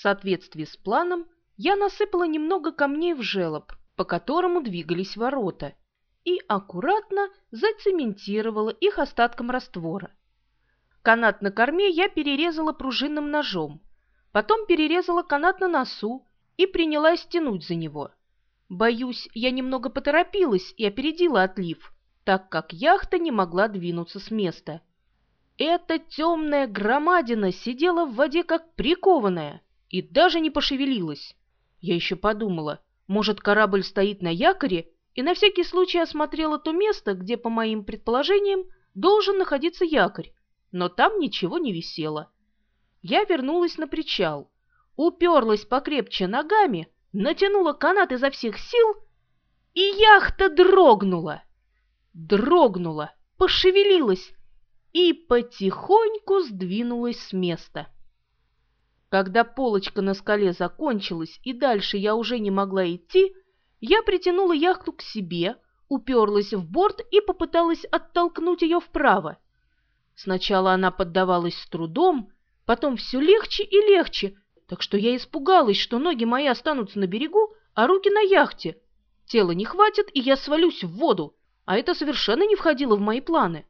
соответствии с планом, я насыпала немного камней в желоб, по которому двигались ворота, и аккуратно зацементировала их остатком раствора. Канат на корме я перерезала пружинным ножом, потом перерезала канат на носу и принялась тянуть за него. Боюсь, я немного поторопилась и опередила отлив, так как яхта не могла двинуться с места. Эта темная громадина сидела в воде как прикованная и даже не пошевелилась. Я еще подумала, может, корабль стоит на якоре, и на всякий случай осмотрела то место, где, по моим предположениям, должен находиться якорь, но там ничего не висело. Я вернулась на причал, уперлась покрепче ногами, натянула канат изо всех сил, и яхта дрогнула. Дрогнула, пошевелилась и потихоньку сдвинулась с места. Когда полочка на скале закончилась и дальше я уже не могла идти, я притянула яхту к себе, уперлась в борт и попыталась оттолкнуть ее вправо. Сначала она поддавалась с трудом, потом все легче и легче, так что я испугалась, что ноги мои останутся на берегу, а руки на яхте. Тело не хватит, и я свалюсь в воду, а это совершенно не входило в мои планы.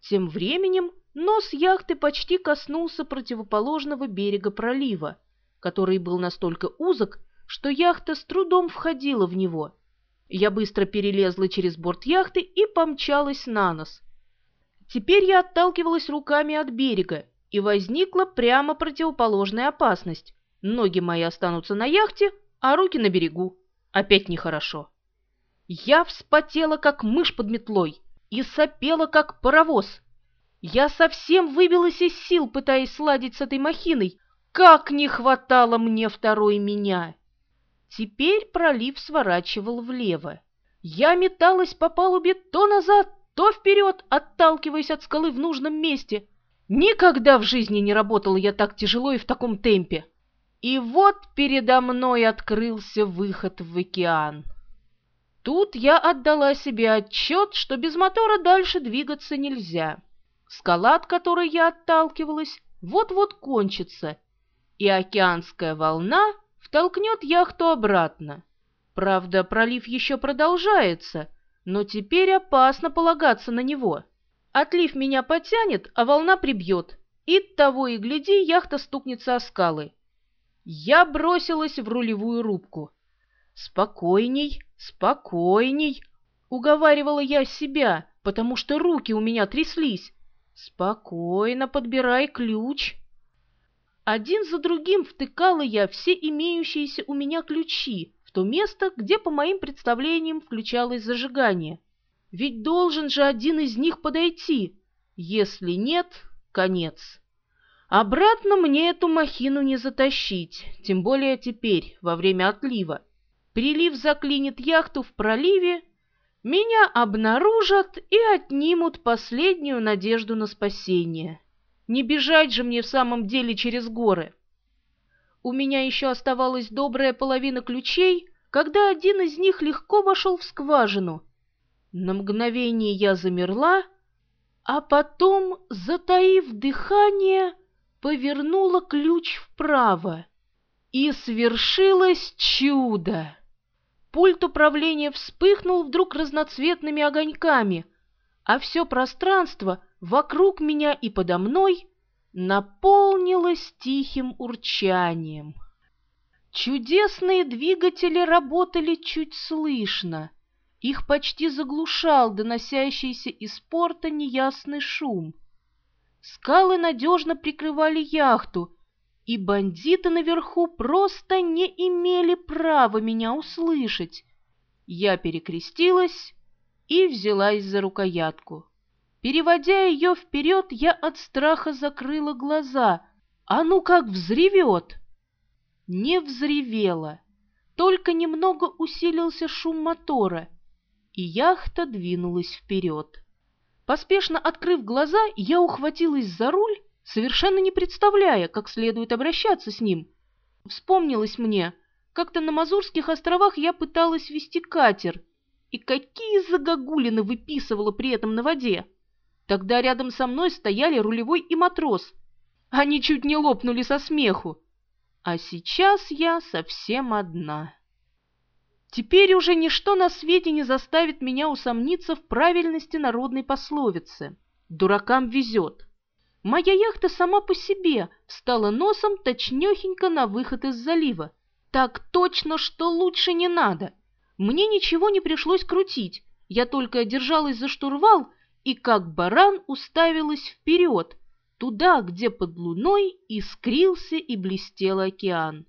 Тем временем нос яхты почти коснулся противоположного берега пролива, который был настолько узок, что яхта с трудом входила в него. Я быстро перелезла через борт яхты и помчалась на нос. Теперь я отталкивалась руками от берега, и возникла прямо противоположная опасность. Ноги мои останутся на яхте, а руки на берегу. Опять нехорошо. Я вспотела, как мышь под метлой, и сопела, как паровоз. Я совсем выбилась из сил, пытаясь сладить с этой махиной. Как не хватало мне второй меня! Теперь пролив сворачивал влево. Я металась по палубе то назад, то вперед, отталкиваясь от скалы в нужном месте. Никогда в жизни не работала я так тяжело и в таком темпе. И вот передо мной открылся выход в океан. Тут я отдала себе отчет, что без мотора дальше двигаться нельзя. Скала, от которой я отталкивалась, вот-вот кончится, и океанская волна втолкнет яхту обратно. Правда, пролив еще продолжается, но теперь опасно полагаться на него. Отлив меня потянет, а волна прибьет, и того и гляди, яхта стукнется о скалы. Я бросилась в рулевую рубку. «Спокойней, спокойней!» — уговаривала я себя, потому что руки у меня тряслись. «Спокойно подбирай ключ». Один за другим втыкала я все имеющиеся у меня ключи, то место, где, по моим представлениям, включалось зажигание. Ведь должен же один из них подойти. Если нет, конец. Обратно мне эту махину не затащить, тем более теперь, во время отлива. Прилив заклинит яхту в проливе, меня обнаружат и отнимут последнюю надежду на спасение. Не бежать же мне в самом деле через горы. У меня еще оставалась добрая половина ключей, когда один из них легко вошел в скважину. На мгновение я замерла, а потом, затаив дыхание, повернула ключ вправо. И свершилось чудо! Пульт управления вспыхнул вдруг разноцветными огоньками, а все пространство вокруг меня и подо мной наполнилось тихим урчанием. Чудесные двигатели работали чуть слышно. Их почти заглушал доносящийся из порта неясный шум. Скалы надежно прикрывали яхту, и бандиты наверху просто не имели права меня услышать. Я перекрестилась и взялась за рукоятку. Переводя ее вперед, я от страха закрыла глаза. А ну как взревет! Не взревела, только немного усилился шум мотора, и яхта двинулась вперед. Поспешно открыв глаза, я ухватилась за руль, совершенно не представляя, как следует обращаться с ним. Вспомнилось мне, как-то на Мазурских островах я пыталась вести катер, и какие загогулины выписывала при этом на воде. Тогда рядом со мной стояли рулевой и матрос. Они чуть не лопнули со смеху. А сейчас я совсем одна. Теперь уже ничто на свете не заставит меня усомниться в правильности народной пословицы «Дуракам везет». Моя яхта сама по себе встала носом точнёхенько на выход из залива. Так точно, что лучше не надо. Мне ничего не пришлось крутить, я только держалась за штурвал и как баран уставилась вперед, туда, где под луной искрился и блестел океан.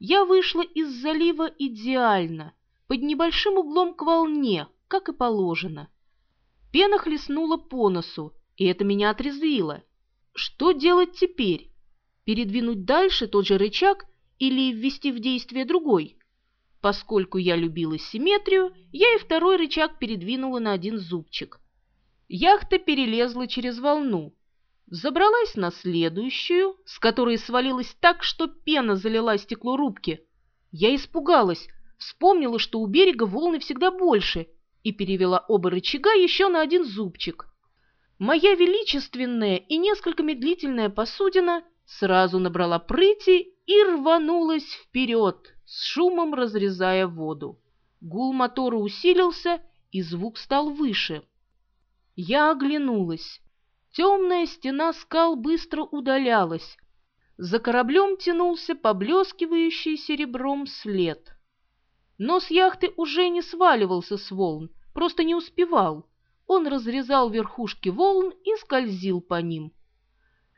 Я вышла из залива идеально, под небольшим углом к волне, как и положено. Пена хлестнула по носу, и это меня отрезвило. Что делать теперь? Передвинуть дальше тот же рычаг или ввести в действие другой? Поскольку я любила симметрию, я и второй рычаг передвинула на один зубчик. Яхта перелезла через волну, забралась на следующую, с которой свалилась так, что пена залила стекло рубки. Я испугалась, вспомнила, что у берега волны всегда больше, и перевела оба рычага еще на один зубчик. Моя величественная и несколько медлительная посудина сразу набрала прыти и рванулась вперед, с шумом разрезая воду. Гул мотора усилился, и звук стал выше. Я оглянулась. Темная стена скал быстро удалялась. За кораблем тянулся поблескивающий серебром след. Нос яхты уже не сваливался с волн, просто не успевал. Он разрезал верхушки волн и скользил по ним.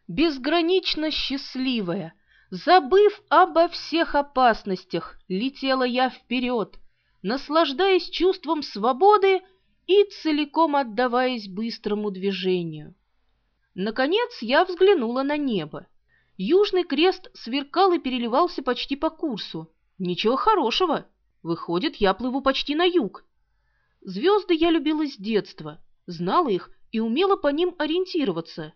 Безгранично счастливая, забыв обо всех опасностях, летела я вперед, наслаждаясь чувством свободы и целиком отдаваясь быстрому движению. Наконец я взглянула на небо. Южный крест сверкал и переливался почти по курсу. Ничего хорошего. Выходит, я плыву почти на юг. Звезды я любила с детства, знала их и умела по ним ориентироваться.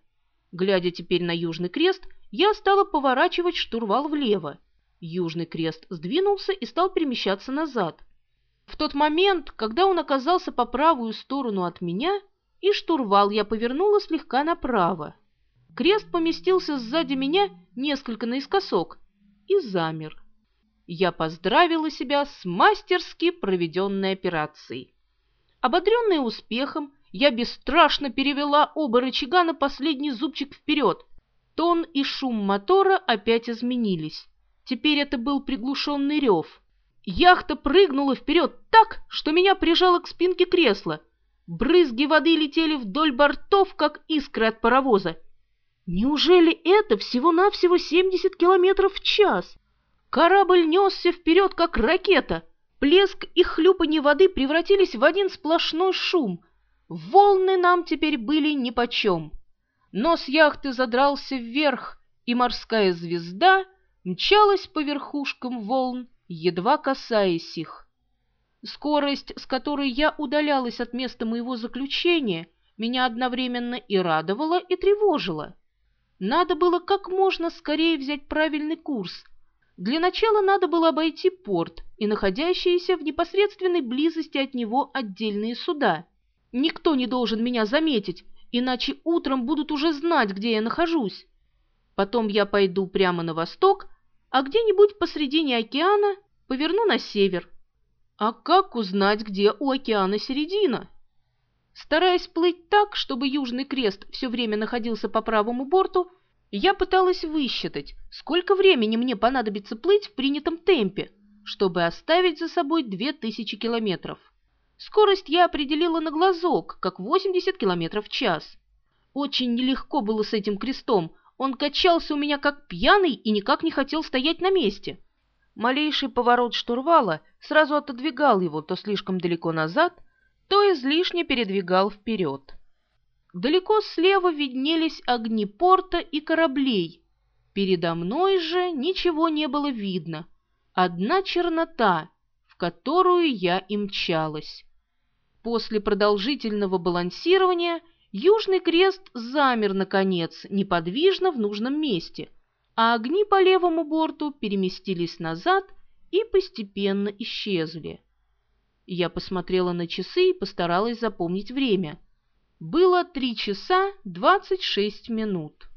Глядя теперь на Южный крест, я стала поворачивать штурвал влево. Южный крест сдвинулся и стал перемещаться назад. В тот момент, когда он оказался по правую сторону от меня, и штурвал я повернула слегка направо. Крест поместился сзади меня несколько наискосок и замер. Я поздравила себя с мастерски проведенной операцией. Ободренная успехом, я бесстрашно перевела оба рычага на последний зубчик вперед. Тон и шум мотора опять изменились. Теперь это был приглушенный рев. Яхта прыгнула вперед так, что меня прижало к спинке кресла — Брызги воды летели вдоль бортов, как искры от паровоза. Неужели это всего-навсего 70 километров в час? Корабль несся вперед, как ракета. Плеск и хлюпанье воды превратились в один сплошной шум. Волны нам теперь были нипочем. Нос яхты задрался вверх, и морская звезда мчалась по верхушкам волн, едва касаясь их. Скорость, с которой я удалялась от места моего заключения, меня одновременно и радовала, и тревожила. Надо было как можно скорее взять правильный курс. Для начала надо было обойти порт и находящиеся в непосредственной близости от него отдельные суда. Никто не должен меня заметить, иначе утром будут уже знать, где я нахожусь. Потом я пойду прямо на восток, а где-нибудь посредине океана поверну на север. А как узнать, где у океана середина? Стараясь плыть так, чтобы Южный Крест все время находился по правому борту, я пыталась высчитать, сколько времени мне понадобится плыть в принятом темпе, чтобы оставить за собой 2000 километров. Скорость я определила на глазок, как 80 километров в час. Очень нелегко было с этим крестом, он качался у меня как пьяный и никак не хотел стоять на месте. Малейший поворот штурвала сразу отодвигал его то слишком далеко назад, то излишне передвигал вперед. Далеко слева виднелись огни порта и кораблей. Передо мной же ничего не было видно. Одна чернота, в которую я и мчалась. После продолжительного балансирования Южный Крест замер, наконец, неподвижно в нужном месте — а огни по левому борту переместились назад и постепенно исчезли. Я посмотрела на часы и постаралась запомнить время. Было три часа двадцать шесть минут.